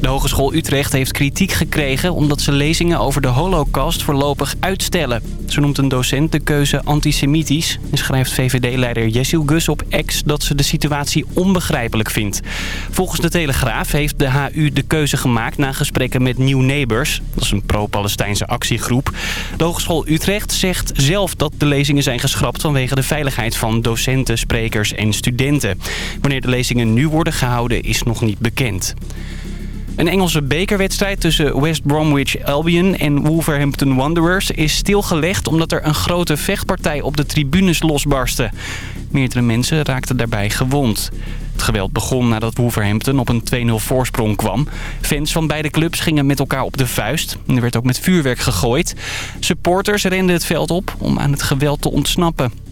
De Hogeschool Utrecht heeft kritiek gekregen omdat ze lezingen over de holocaust voorlopig uitstellen. Ze noemt een docent de keuze antisemitisch en schrijft VVD-leider Jessil Gus op X dat ze de situatie onbegrijpelijk vindt. Volgens de Telegraaf heeft de HU de keuze gemaakt na gesprekken met New Neighbors. Dat is een pro-Palestijnse actiegroep. De Hogeschool Utrecht zegt zelf dat de lezingen zijn geschrapt vanwege de veiligheid van docenten, sprekers en studenten. Wanneer de lezingen nu worden gehouden is nog niet bekend. Een Engelse bekerwedstrijd tussen West Bromwich Albion en Wolverhampton Wanderers is stilgelegd omdat er een grote vechtpartij op de tribunes losbarstte. Meerdere mensen raakten daarbij gewond. Het geweld begon nadat Wolverhampton op een 2-0 voorsprong kwam. Fans van beide clubs gingen met elkaar op de vuist. Er werd ook met vuurwerk gegooid. Supporters renden het veld op om aan het geweld te ontsnappen.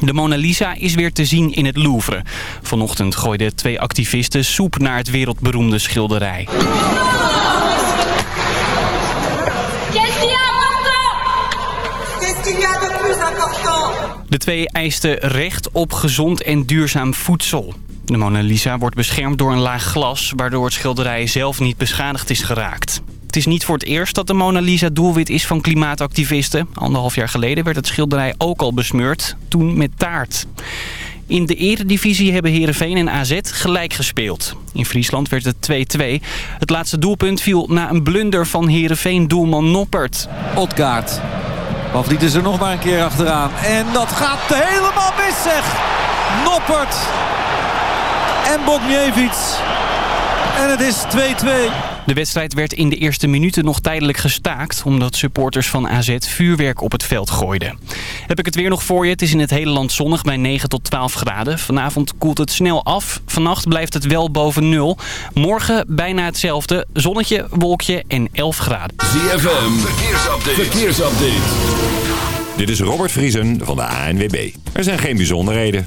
De Mona Lisa is weer te zien in het Louvre. Vanochtend gooiden twee activisten soep naar het wereldberoemde schilderij. De twee eisten recht op gezond en duurzaam voedsel. De Mona Lisa wordt beschermd door een laag glas... waardoor het schilderij zelf niet beschadigd is geraakt. Is niet voor het eerst dat de Mona Lisa doelwit is van klimaatactivisten. Anderhalf jaar geleden werd het schilderij ook al besmeurd, toen met taart. In de eredivisie hebben Heerenveen en AZ gelijk gespeeld. In Friesland werd het 2-2. Het laatste doelpunt viel na een blunder van Heerenveen-doelman Noppert. Otkaart. Bovendien is er nog maar een keer achteraan. En dat gaat helemaal mis zeg. Noppert. En Bogniewicz. En het is 2-2. De wedstrijd werd in de eerste minuten nog tijdelijk gestaakt... omdat supporters van AZ vuurwerk op het veld gooiden. Heb ik het weer nog voor je. Het is in het hele land zonnig bij 9 tot 12 graden. Vanavond koelt het snel af. Vannacht blijft het wel boven nul. Morgen bijna hetzelfde. Zonnetje, wolkje en 11 graden. ZFM, verkeersupdate. verkeersupdate. Dit is Robert Vriesen van de ANWB. Er zijn geen bijzonderheden.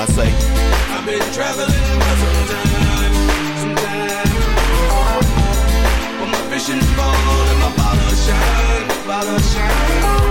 I say, I've been traveling for some time, some time. My and my bottle shine, bottle shine.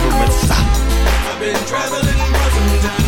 I've been traveling for some time,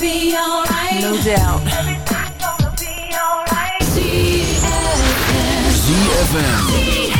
be alright. No doubt. Everything's gonna be alright. ZFM. ZFM.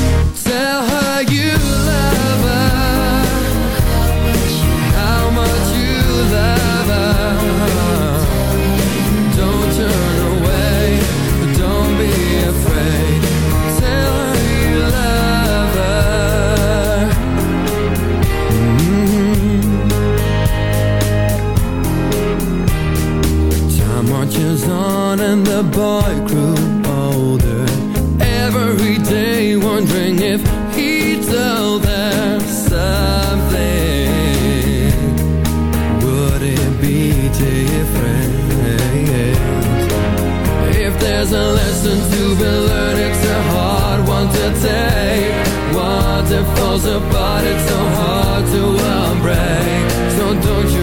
boy grew older. Every day wondering if he'd tell there something. Would it be different? If there's a lesson to be learned? It's a hard one to take. Once it falls apart It's so hard to unbreak. So don't you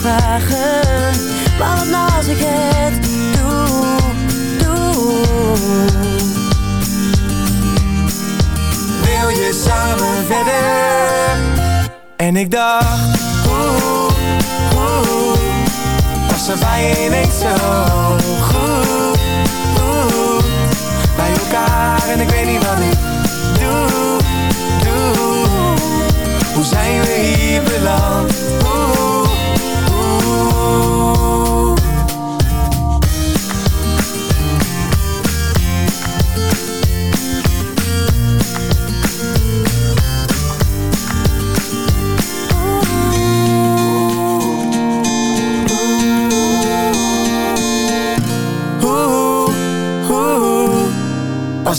vragen. Maar wat nou als ik het doe, doe. Wil je samen verder? En ik dacht Oeh, oeh. Was er bij ineens zo goed? Bij elkaar en ik weet niet wat ik doe, doe. Hoe zijn we hier beland?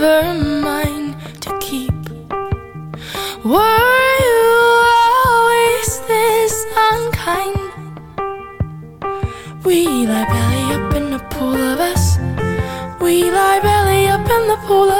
never mine to keep. Were you always this unkind? We lie belly up in the pool of us. We lie belly up in the pool of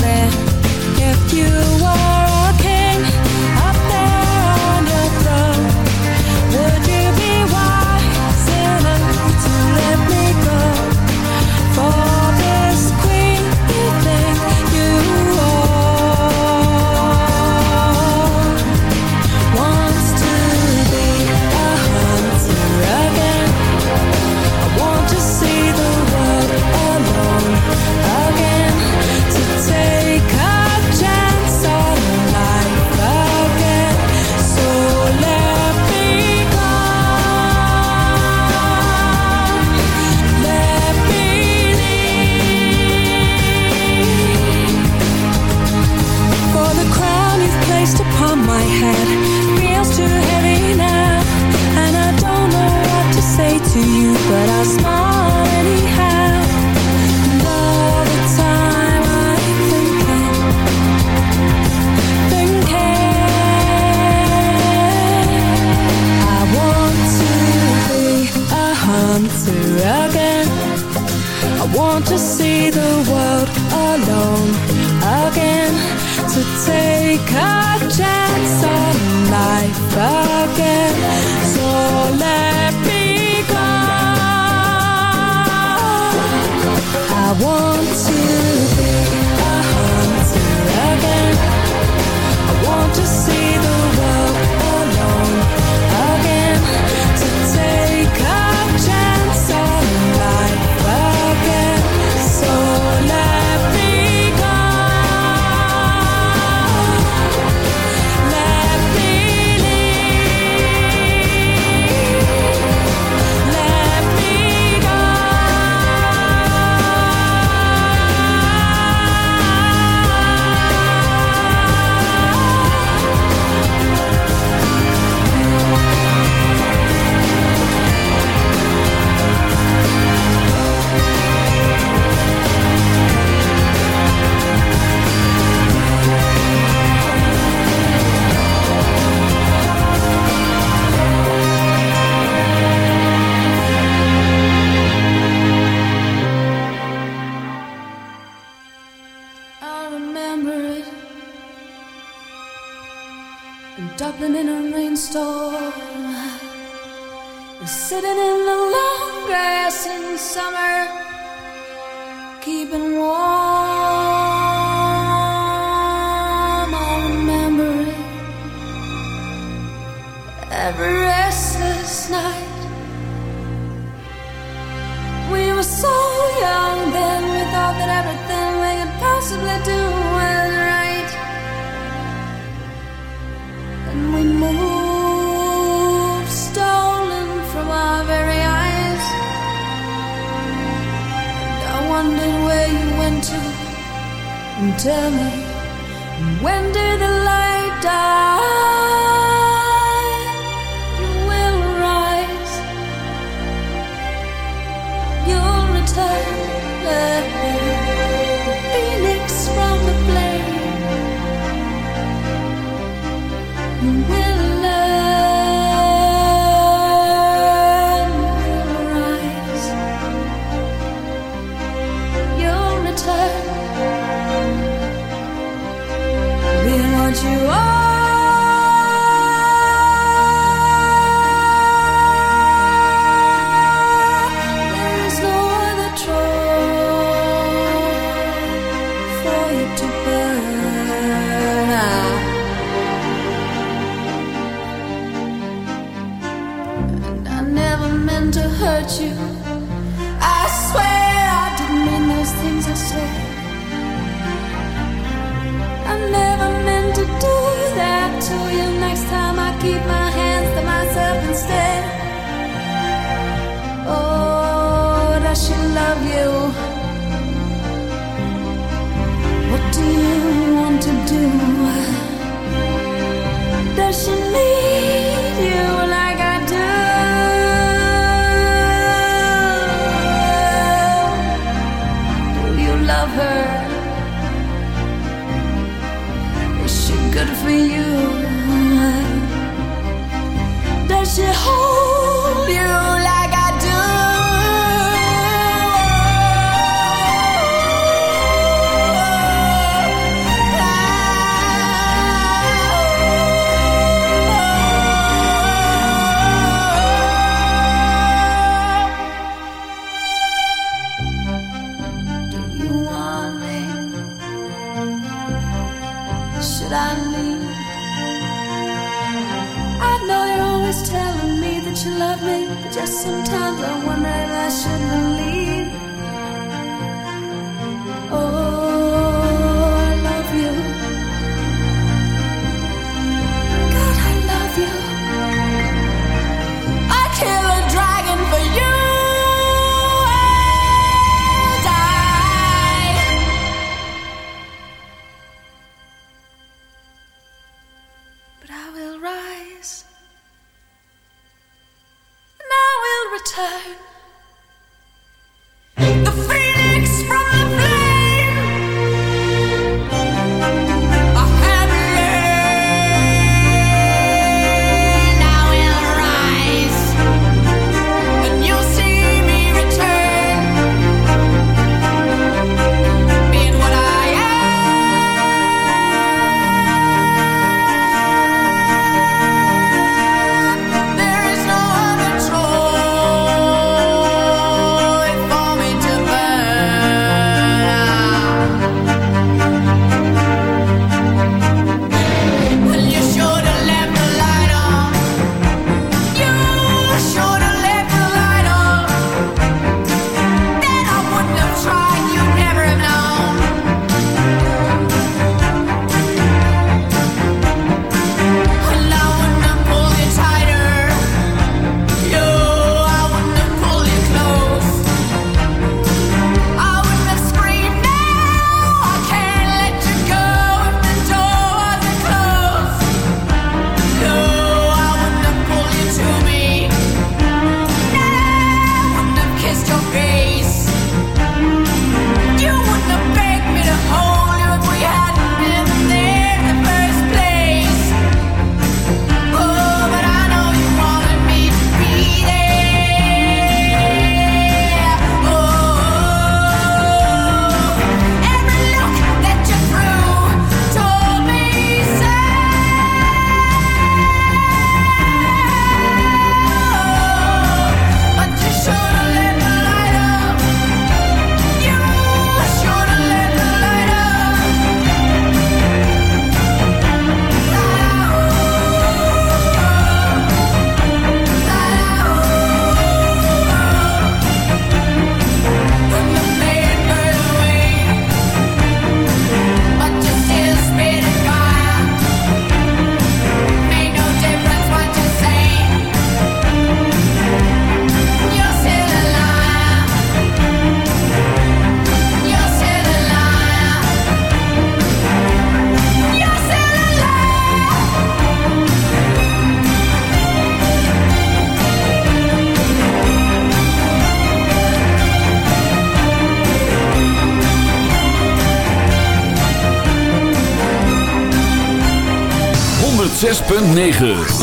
If you What you are. 9.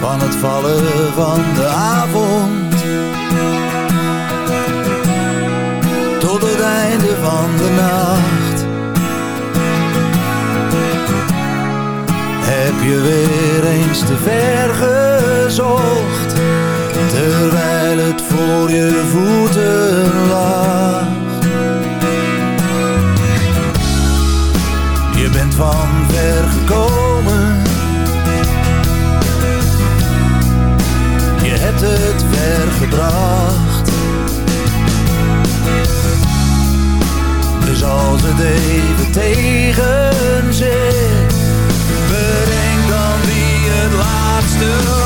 Van het vallen van de avond. Tot het einde van de nacht. Heb je weer eens te ver gezocht. Terwijl het voor je voeten lag van ver gekomen. Je hebt het ver gebracht. Dus als het even tegen zit, bedenk dan wie het laatste